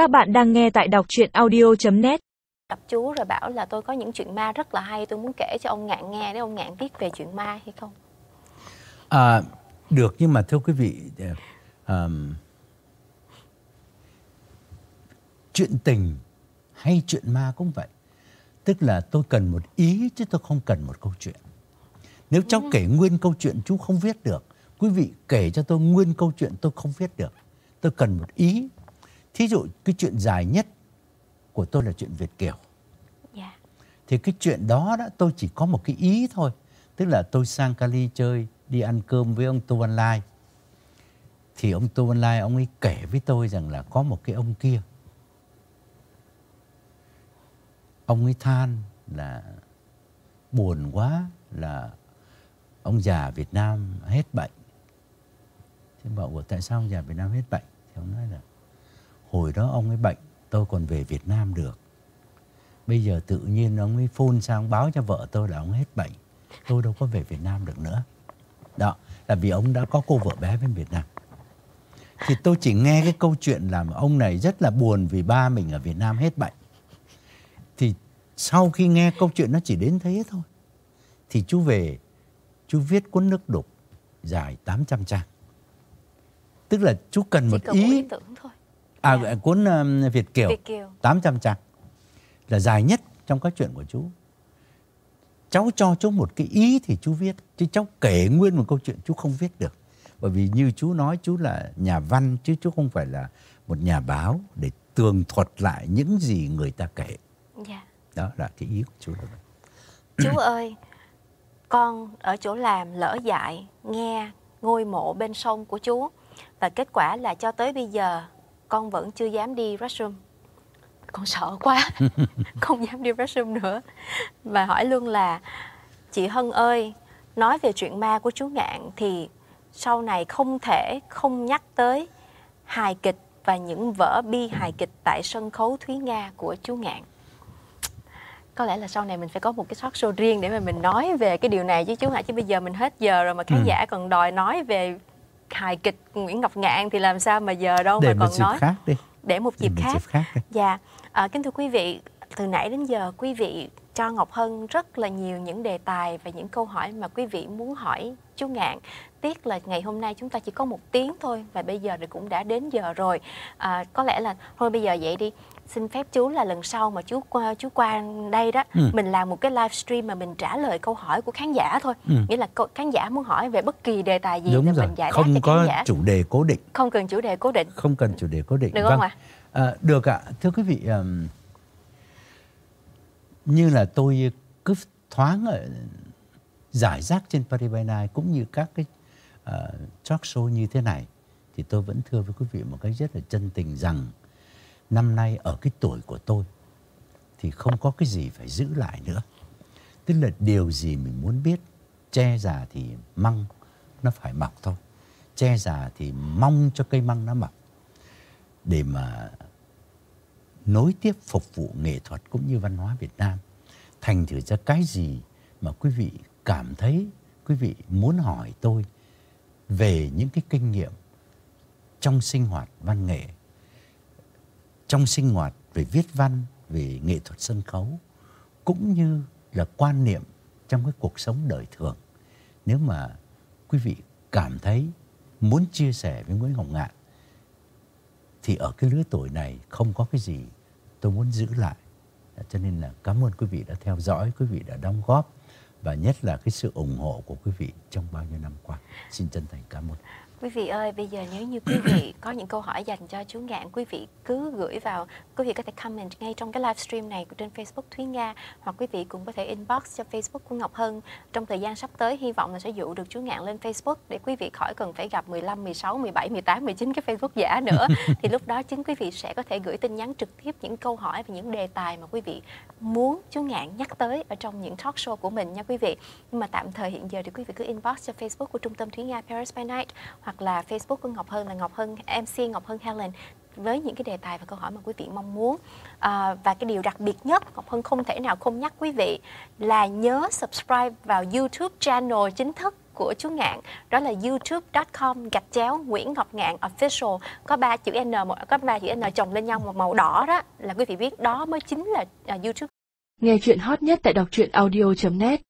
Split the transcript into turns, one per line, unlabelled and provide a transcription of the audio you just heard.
Các bạn đang nghe tại đọc truyện audio.net
gặp chú rồi bảo là tôi có những chuyện ma rất là hay tôi muốn kể cho ông ngạn nghe để ông ngạn biết về chuyện ma hay không
À, được nhưng mà thưa quý vị, um, chuyện tình hay chuyện ma cũng vậy. Tức là tôi cần một ý chứ tôi không cần một câu chuyện. Nếu cháu kể nguyên câu chuyện chú không viết được, quý vị kể cho tôi nguyên câu chuyện tôi không viết được. Tôi cần một ý. Thí dụ cái chuyện dài nhất của tôi là chuyện Việt Kiều.
dạ
Thì cái chuyện đó đó tôi chỉ có một cái ý thôi. Tức là tôi sang Cali chơi, đi ăn cơm với ông Tô Văn Lai. Thì ông Tô Văn Lai ông ấy kể với tôi rằng là có một cái ông kia. Ông ấy than là buồn quá là ông già Việt Nam hết bệnh. Thì bảo "Ủa, tại sao ông già Việt Nam hết bệnh? Thì ông nói là hồi đó ông ấy bệnh tôi còn về Việt Nam được. Bây giờ tự nhiên ông ấy phone sang báo cho vợ tôi là ông hết bệnh. Tôi đâu có về Việt Nam được nữa. Đó, là vì ông đã có cô vợ bé bên Việt Nam. Thì tôi chỉ nghe cái câu chuyện là ông này rất là buồn vì ba mình ở Việt Nam hết bệnh. Thì sau khi nghe câu chuyện nó chỉ đến thế thôi. Thì chú về, chú viết cuốn nước đục dài 800 trang. Tức là chú cần
chỉ
một ý
tưởng thôi
À,
Dạ.
cuốn um, Việt Kiều,
Việt Kiều.
800 trang là dài nhất trong các chuyện của chú. Cháu cho chú một cái ý thì chú viết, chứ cháu kể nguyên một câu chuyện chú không viết được. Bởi vì như chú nói chú là nhà văn chứ chú không phải là một nhà báo để tường thuật lại những gì người ta kể.
dạ
Đó là cái ý của chú.
chú ơi con ở chỗ làm lỡ dại nghe ngôi mộ bên sông của chú và kết quả là cho tới bây giờ con vẫn chưa dám đi restroom. Con sợ quá không dám đi restroom nữa. Và hỏi luôn là chị Hân ơi nói về chuyện ma của chú Ngạn thì sau này không thể không nhắc tới hài kịch và những vở bi hài kịch tại sân khấu Thúy Nga của chú Ngạn. Có lẽ là sau này mình phải có một cái talk show riêng để mà mình nói về cái điều này chứ chú Ngạn chứ bây giờ mình hết giờ rồi mà khán
Ừ.
giả còn đòi nói về hài kịch Nguyễn Ngọc Ngạn thì làm sao mà giờ đâu
Để
mà còn nói
khác đi.
để một
Để
dịp
một
khác
dịp khác đi.
Dạ, à, kính thưa quý vị, từ nãy đến giờ quý vị cho Ngọc Hân rất là nhiều những đề tài và những câu hỏi mà quý vị muốn hỏi chú Ngạn. Tiếc là ngày hôm nay chúng ta chỉ có một tiếng thôi và bây giờ thì cũng đã đến giờ rồi. À, có lẽ là thôi bây giờ vậy đi. Xin phép chú là lần sau mà chú qua chú qua đây đó,
Ừ.
mình làm một cái livestream mà mình trả lời câu hỏi của khán giả thôi.
Ừ.
Nghĩa là khán giả muốn hỏi về bất kỳ đề tài gì
Đúng
thì
rồi,
mình giải đáp
không
cho
có
khán giả.
chủ đề cố định.
Không cần chủ đề cố định.
Không cần chủ đề cố định.
Được không ạ?
À, được ạ. Thưa quý vị, ừm, như là tôi cứ thoáng ở giải rác trên Paris by Night cũng như các cái uh, talk show như thế này thì tôi vẫn thưa với quý vị một cách rất là chân tình rằng năm nay ở cái tuổi của tôi thì không có cái gì phải giữ lại nữa. Tức là điều gì mình muốn biết, che già thì măng nó phải mọc thôi. Che già thì mong cho cây măng nó mọc để mà nối tiếp phục vụ nghệ thuật cũng như văn hóa Việt Nam. Thành thử ra cái gì mà quý vị cảm thấy quý vị muốn hỏi tôi về những cái kinh nghiệm trong sinh hoạt văn nghệ, trong sinh hoạt về viết văn, về nghệ thuật sân khấu, cũng như là quan niệm trong cái cuộc sống đời thường. Nếu mà quý vị cảm thấy muốn chia sẻ với Nguyễn Ngọc Ngạn thì ở cái lứa tuổi này không có cái gì tôi muốn giữ lại. Cho nên là cảm ơn quý vị đã theo dõi, quý vị đã đóng góp và nhất là cái sự ủng hộ của quý vị trong bao nhiêu năm qua. Xin chân thành cảm ơn.
Quý vị ơi, bây giờ nếu như quý vị có những câu hỏi dành cho chú Ngạn, quý vị cứ gửi vào, quý vị có thể comment ngay trong cái livestream này trên Facebook Thúy Nga hoặc quý vị cũng có thể inbox cho Facebook của Ngọc Hân. Trong thời gian sắp tới hy vọng là sẽ dụ được chú Ngạn lên Facebook để quý vị khỏi cần phải gặp 15, 16, 17, 18, 19 cái Facebook giả nữa. Thì lúc đó chính quý vị sẽ có thể gửi tin nhắn trực tiếp những câu hỏi và những đề tài mà quý vị muốn chú Ngạn nhắc tới ở trong những talk show của mình nha quý vị. Nhưng mà tạm thời hiện giờ thì quý vị cứ inbox cho Facebook của Trung tâm Thúy Nga Paris by Night hoặc là Facebook của Ngọc Hân là Ngọc Hân MC Ngọc Hân Helen với những cái đề tài và câu hỏi mà quý vị mong muốn. À, và cái điều đặc biệt nhất Ngọc Hân không thể nào không nhắc quý vị là nhớ subscribe vào YouTube channel chính thức của chú Ngạn đó là youtube.com gạch chéo Nguyễn Ngọc Ngạn official. Có ba chữ N một có ba chữ N chồng lên nhau một màu đỏ đó là quý vị biết đó mới chính là uh, YouTube.
Nghe chuyện hot nhất tại đọc truyện audio.net